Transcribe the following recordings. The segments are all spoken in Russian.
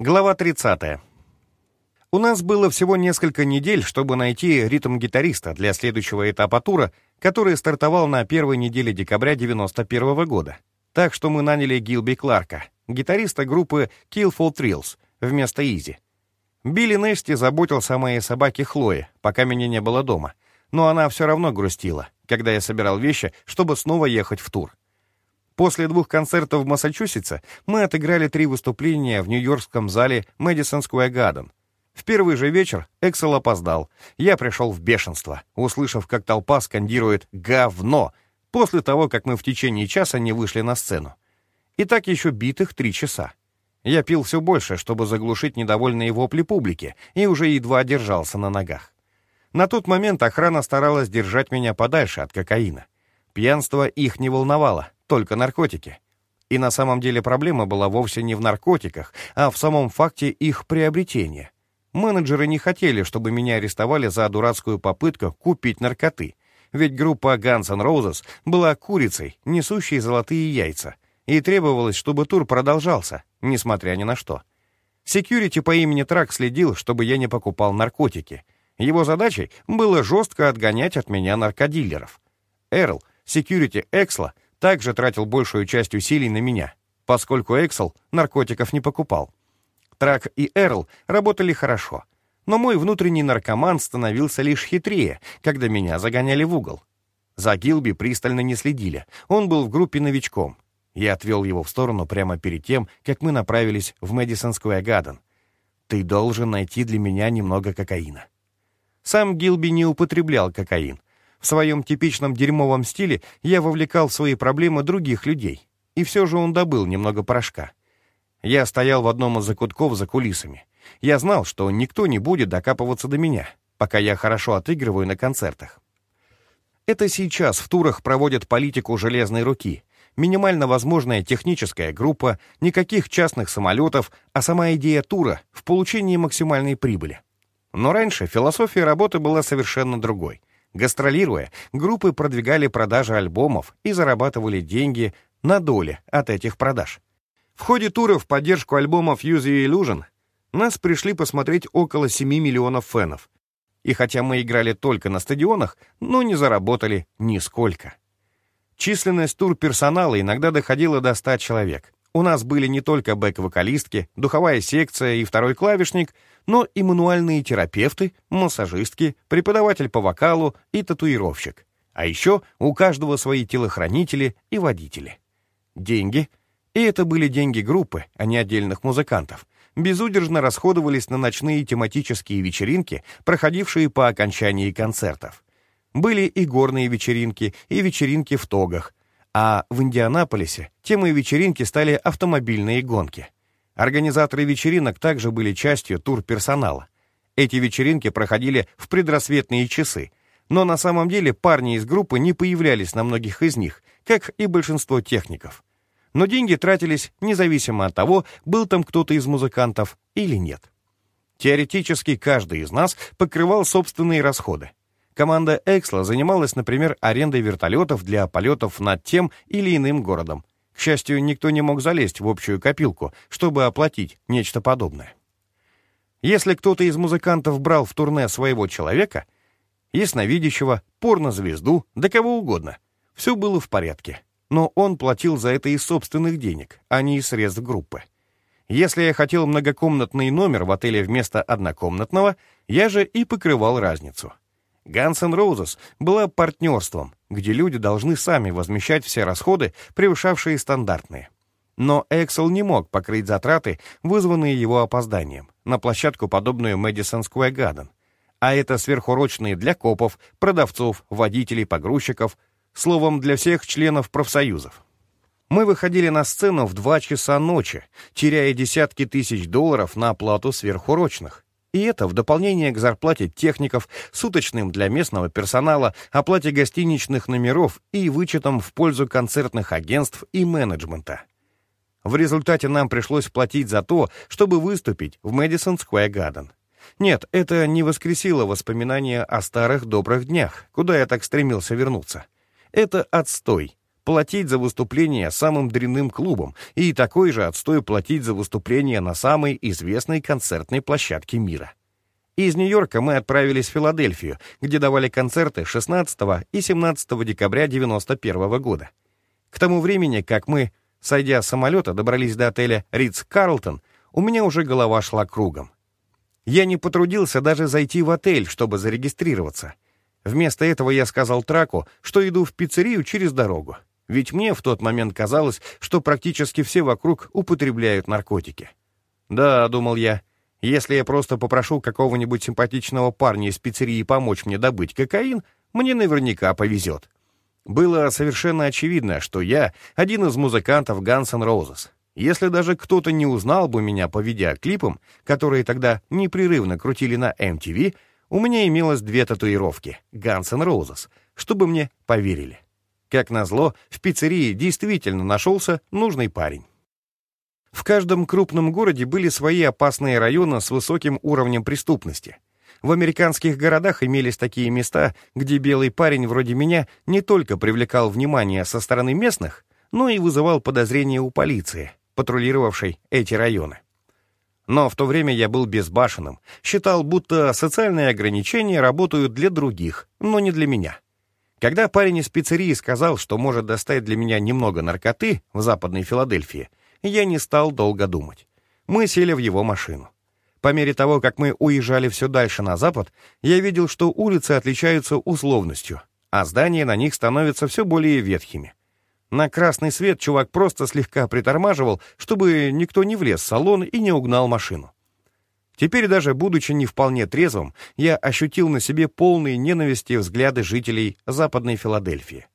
Глава 30. У нас было всего несколько недель, чтобы найти ритм гитариста для следующего этапа тура, который стартовал на первой неделе декабря 91 года. Так что мы наняли Гилби Кларка, гитариста группы Kill for Thrills, вместо Изи. Билли Нести заботился о моей собаке Хлое, пока меня не было дома, но она все равно грустила, когда я собирал вещи, чтобы снова ехать в тур. После двух концертов в Массачусетсе мы отыграли три выступления в нью-йоркском зале Мэдисон Сквер Гарден. В первый же вечер Эксел опоздал. Я пришел в бешенство, услышав, как толпа скандирует «говно», после того, как мы в течение часа не вышли на сцену. И так еще битых три часа. Я пил все больше, чтобы заглушить недовольные вопли публики, и уже едва держался на ногах. На тот момент охрана старалась держать меня подальше от кокаина. Пьянство их не волновало, только наркотики. И на самом деле проблема была вовсе не в наркотиках, а в самом факте их приобретения. Менеджеры не хотели, чтобы меня арестовали за дурацкую попытку купить наркоты, ведь группа Guns N' Roses была курицей, несущей золотые яйца, и требовалось, чтобы тур продолжался, несмотря ни на что. Секьюрити по имени Трак следил, чтобы я не покупал наркотики. Его задачей было жестко отгонять от меня наркодилеров. Эрл, секьюрити Эксла, также тратил большую часть усилий на меня, поскольку Эксел наркотиков не покупал. Трак и Эрл работали хорошо, но мой внутренний наркоман становился лишь хитрее, когда меня загоняли в угол. За Гилби пристально не следили, он был в группе новичком. Я отвел его в сторону прямо перед тем, как мы направились в Мэдисон Сквер Гарден. «Ты должен найти для меня немного кокаина». Сам Гилби не употреблял кокаин, в своем типичном дерьмовом стиле я вовлекал в свои проблемы других людей. И все же он добыл немного порошка. Я стоял в одном из закутков за кулисами. Я знал, что никто не будет докапываться до меня, пока я хорошо отыгрываю на концертах. Это сейчас в турах проводят политику железной руки. Минимально возможная техническая группа, никаких частных самолетов, а сама идея тура в получении максимальной прибыли. Но раньше философия работы была совершенно другой. Гастролируя, группы продвигали продажи альбомов и зарабатывали деньги на доле от этих продаж. В ходе тура в поддержку альбомов Use Your Illusion нас пришли посмотреть около 7 миллионов фенов. И хотя мы играли только на стадионах, но не заработали нисколько. Численность тур-персонала иногда доходила до 100 человек. У нас были не только бэк-вокалистки, духовая секция и второй клавишник, но и мануальные терапевты, массажистки, преподаватель по вокалу и татуировщик. А еще у каждого свои телохранители и водители. Деньги, и это были деньги группы, а не отдельных музыкантов, безудержно расходовались на ночные тематические вечеринки, проходившие по окончании концертов. Были и горные вечеринки, и вечеринки в тогах, а в Индианаполисе темой вечеринки стали автомобильные гонки. Организаторы вечеринок также были частью турперсонала. Эти вечеринки проходили в предрассветные часы, но на самом деле парни из группы не появлялись на многих из них, как и большинство техников. Но деньги тратились независимо от того, был там кто-то из музыкантов или нет. Теоретически каждый из нас покрывал собственные расходы. Команда Эксла занималась, например, арендой вертолетов для полетов над тем или иным городом. К счастью, никто не мог залезть в общую копилку, чтобы оплатить нечто подобное. Если кто-то из музыкантов брал в турне своего человека, ясновидящего, порнозвезду, да кого угодно, все было в порядке. Но он платил за это из собственных денег, а не из средств группы. Если я хотел многокомнатный номер в отеле вместо однокомнатного, я же и покрывал разницу. Guns N' Roses была партнерством, где люди должны сами возмещать все расходы, превышавшие стандартные. Но Эксел не мог покрыть затраты, вызванные его опозданием, на площадку, подобную Мэдисон Сквер Гарден. А это сверхурочные для копов, продавцов, водителей, погрузчиков, словом, для всех членов профсоюзов. Мы выходили на сцену в 2 часа ночи, теряя десятки тысяч долларов на оплату сверхурочных. И это в дополнение к зарплате техников, суточным для местного персонала, оплате гостиничных номеров и вычетам в пользу концертных агентств и менеджмента. В результате нам пришлось платить за то, чтобы выступить в Мэдисон Сквер Гарден. Нет, это не воскресило воспоминания о старых добрых днях, куда я так стремился вернуться. Это отстой, платить за выступление самым дрянным клубом и такой же отстой платить за выступление на самой известной концертной площадке мира. Из Нью-Йорка мы отправились в Филадельфию, где давали концерты 16 и 17 декабря 1991 года. К тому времени, как мы, сойдя с самолета, добрались до отеля «Ридс Карлтон», у меня уже голова шла кругом. Я не потрудился даже зайти в отель, чтобы зарегистрироваться. Вместо этого я сказал Траку, что иду в пиццерию через дорогу. Ведь мне в тот момент казалось, что практически все вокруг употребляют наркотики. «Да», — думал я, — «если я просто попрошу какого-нибудь симпатичного парня из пиццерии помочь мне добыть кокаин, мне наверняка повезет». Было совершенно очевидно, что я один из музыкантов Guns N' Roses. Если даже кто-то не узнал бы меня по видеоклипам, которые тогда непрерывно крутили на MTV, у меня имелось две татуировки — Guns N' Roses, чтобы мне поверили. Как назло, в пиццерии действительно нашелся нужный парень. В каждом крупном городе были свои опасные районы с высоким уровнем преступности. В американских городах имелись такие места, где белый парень вроде меня не только привлекал внимание со стороны местных, но и вызывал подозрения у полиции, патрулировавшей эти районы. Но в то время я был безбашенным, считал, будто социальные ограничения работают для других, но не для меня. Когда парень из пиццерии сказал, что может достать для меня немного наркоты в Западной Филадельфии, я не стал долго думать. Мы сели в его машину. По мере того, как мы уезжали все дальше на запад, я видел, что улицы отличаются условностью, а здания на них становятся все более ветхими. На красный свет чувак просто слегка притормаживал, чтобы никто не влез в салон и не угнал машину. Теперь даже будучи не вполне трезвым, я ощутил на себе полные ненависти взгляды жителей Западной Филадельфии.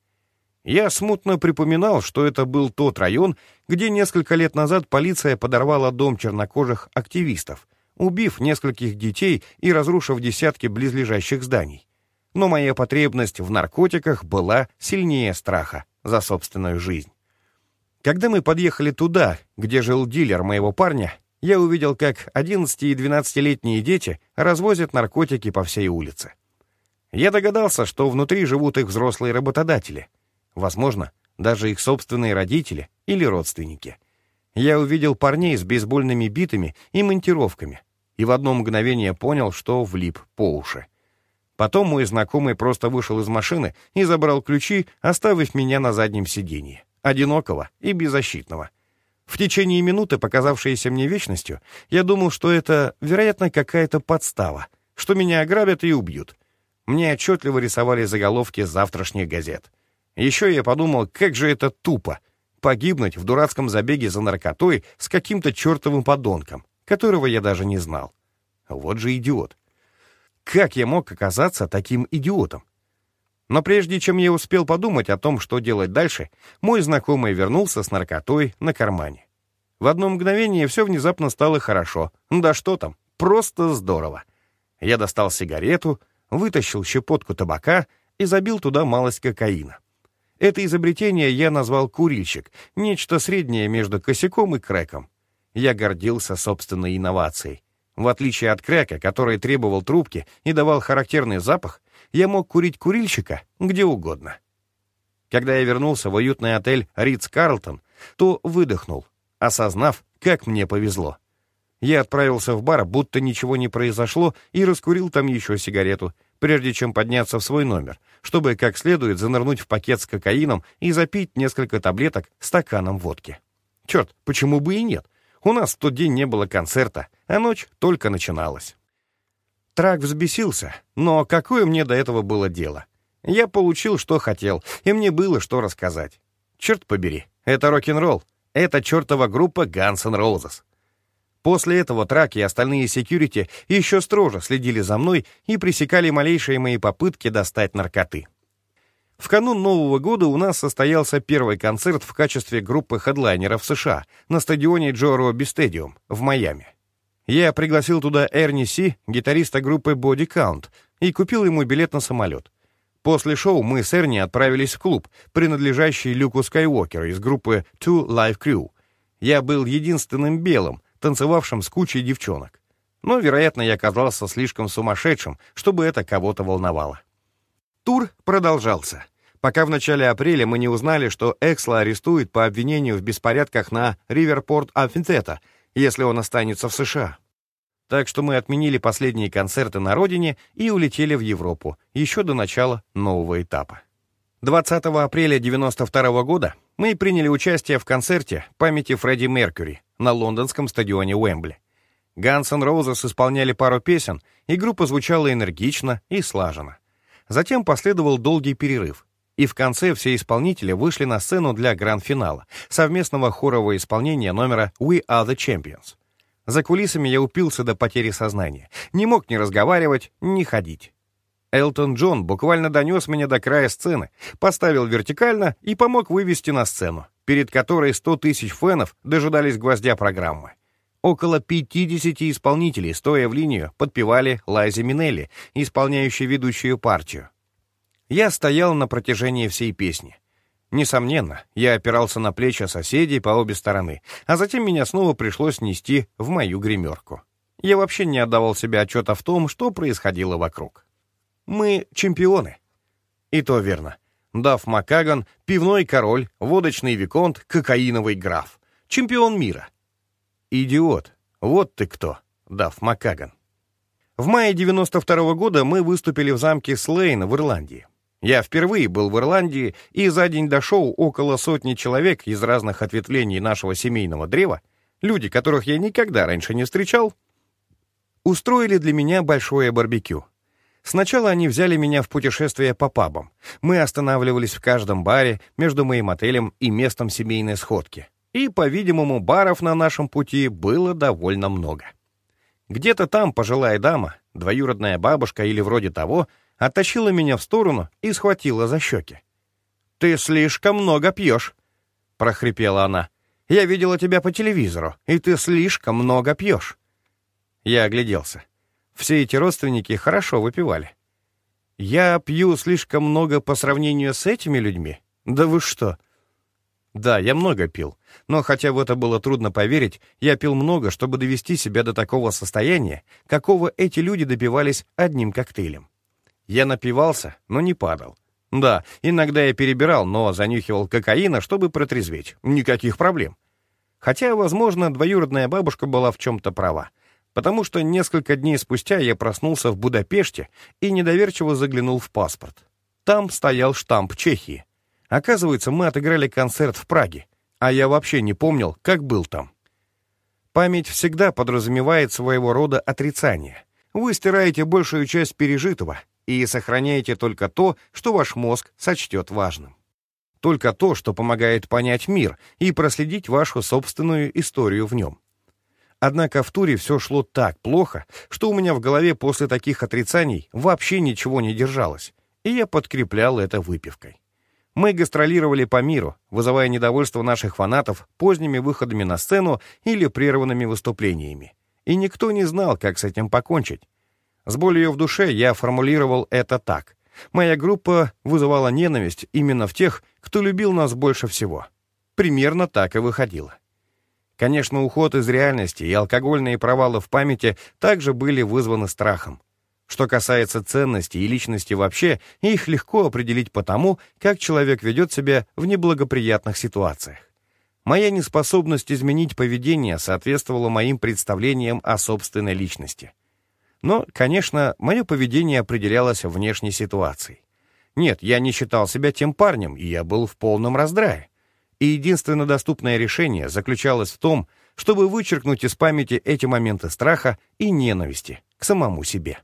Я смутно припоминал, что это был тот район, где несколько лет назад полиция подорвала дом чернокожих активистов, убив нескольких детей и разрушив десятки близлежащих зданий. Но моя потребность в наркотиках была сильнее страха за собственную жизнь. Когда мы подъехали туда, где жил дилер моего парня, я увидел, как 11 и 12-летние дети развозят наркотики по всей улице. Я догадался, что внутри живут их взрослые работодатели. Возможно, даже их собственные родители или родственники. Я увидел парней с бейсбольными битами и монтировками, и в одно мгновение понял, что влип по уши. Потом мой знакомый просто вышел из машины и забрал ключи, оставив меня на заднем сиденье, одинокого и беззащитного. В течение минуты, показавшейся мне вечностью, я думал, что это, вероятно, какая-то подстава, что меня ограбят и убьют. Мне отчетливо рисовали заголовки завтрашних газет. Еще я подумал, как же это тупо — погибнуть в дурацком забеге за наркотой с каким-то чертовым подонком, которого я даже не знал. Вот же идиот. Как я мог оказаться таким идиотом? Но прежде чем я успел подумать о том, что делать дальше, мой знакомый вернулся с наркотой на кармане. В одно мгновение все внезапно стало хорошо. Да что там, просто здорово. Я достал сигарету, вытащил щепотку табака и забил туда малость кокаина. Это изобретение я назвал «курильщик», нечто среднее между косяком и крэком. Я гордился собственной инновацией. В отличие от кряка, который требовал трубки и давал характерный запах, я мог курить курильщика где угодно. Когда я вернулся в уютный отель «Ридс Карлтон», то выдохнул, осознав, как мне повезло. Я отправился в бар, будто ничего не произошло, и раскурил там еще сигарету, прежде чем подняться в свой номер, чтобы как следует занырнуть в пакет с кокаином и запить несколько таблеток стаканом водки. Черт, почему бы и нет? У нас в тот день не было концерта, а ночь только начиналась. Трак взбесился, но какое мне до этого было дело? Я получил, что хотел, и мне было что рассказать. Черт побери, это рок-н-ролл. Это чертова группа Guns N' Roses. После этого Трак и остальные секьюрити еще строже следили за мной и пресекали малейшие мои попытки достать наркоты. В канун Нового года у нас состоялся первый концерт в качестве группы хедлайнеров США на стадионе Джо Робби Стадиум в Майами. Я пригласил туда Эрни Си, гитариста группы Body Count, и купил ему билет на самолет. После шоу мы с Эрни отправились в клуб, принадлежащий Люку Скайуокеру из группы Two Live Crew. Я был единственным белым, танцевавшим с кучей девчонок. Но, вероятно, я оказался слишком сумасшедшим, чтобы это кого-то волновало. Тур продолжался. пока в начале апреля мы не узнали, что Эксла арестуют по обвинению в беспорядках на Риверпорт Амфитета, если он останется в США. Так что мы отменили последние концерты на родине и улетели в Европу еще до начала нового этапа. 20 апреля 92 года мы приняли участие в концерте памяти Фредди Меркьюри на лондонском стадионе Уэмбли. Guns N' исполняли пару песен, и группа звучала энергично и слаженно. Затем последовал долгий перерыв, и в конце все исполнители вышли на сцену для гранд-финала, совместного хорового исполнения номера «We are the Champions». За кулисами я упился до потери сознания. Не мог ни разговаривать, ни ходить. Элтон Джон буквально донес меня до края сцены, поставил вертикально и помог вывести на сцену, перед которой 100 тысяч фенов дожидались гвоздя программы. Около 50 исполнителей, стоя в линию, подпевали Лайзе Минелли, исполняющей ведущую партию. Я стоял на протяжении всей песни. Несомненно, я опирался на плечи соседей по обе стороны, а затем меня снова пришлось нести в мою гримерку. Я вообще не отдавал себе отчета в том, что происходило вокруг. Мы чемпионы. И то верно. Дав Макаган, пивной король, водочный виконт, кокаиновый граф. Чемпион мира. Идиот. Вот ты кто, Дав Макаган. В мае 92 -го года мы выступили в замке Слейн в Ирландии. Я впервые был в Ирландии, и за день до шоу около сотни человек из разных ответвлений нашего семейного древа, люди, которых я никогда раньше не встречал, устроили для меня большое барбекю. Сначала они взяли меня в путешествие по пабам. Мы останавливались в каждом баре между моим отелем и местом семейной сходки. И, по-видимому, баров на нашем пути было довольно много. Где-то там пожилая дама, двоюродная бабушка или вроде того — оттащила меня в сторону и схватила за щеки. «Ты слишком много пьешь», — прохрипела она. «Я видела тебя по телевизору, и ты слишком много пьешь». Я огляделся. Все эти родственники хорошо выпивали. «Я пью слишком много по сравнению с этими людьми? Да вы что?» Да, я много пил, но хотя в это было трудно поверить, я пил много, чтобы довести себя до такого состояния, какого эти люди добивались одним коктейлем. Я напивался, но не падал. Да, иногда я перебирал, но занюхивал кокаина, чтобы протрезветь. Никаких проблем. Хотя, возможно, двоюродная бабушка была в чем-то права. Потому что несколько дней спустя я проснулся в Будапеште и недоверчиво заглянул в паспорт. Там стоял штамп Чехии. Оказывается, мы отыграли концерт в Праге, а я вообще не помнил, как был там. Память всегда подразумевает своего рода отрицание. Вы стираете большую часть пережитого, и сохраняете только то, что ваш мозг сочтет важным. Только то, что помогает понять мир и проследить вашу собственную историю в нем. Однако в туре все шло так плохо, что у меня в голове после таких отрицаний вообще ничего не держалось, и я подкреплял это выпивкой. Мы гастролировали по миру, вызывая недовольство наших фанатов поздними выходами на сцену или прерванными выступлениями. И никто не знал, как с этим покончить, с болью в душе я формулировал это так. Моя группа вызывала ненависть именно в тех, кто любил нас больше всего. Примерно так и выходило. Конечно, уход из реальности и алкогольные провалы в памяти также были вызваны страхом. Что касается ценностей и личности вообще, их легко определить по тому, как человек ведет себя в неблагоприятных ситуациях. Моя неспособность изменить поведение соответствовала моим представлениям о собственной личности — но, конечно, мое поведение определялось внешней ситуацией. Нет, я не считал себя тем парнем, и я был в полном раздрае. И единственное доступное решение заключалось в том, чтобы вычеркнуть из памяти эти моменты страха и ненависти к самому себе.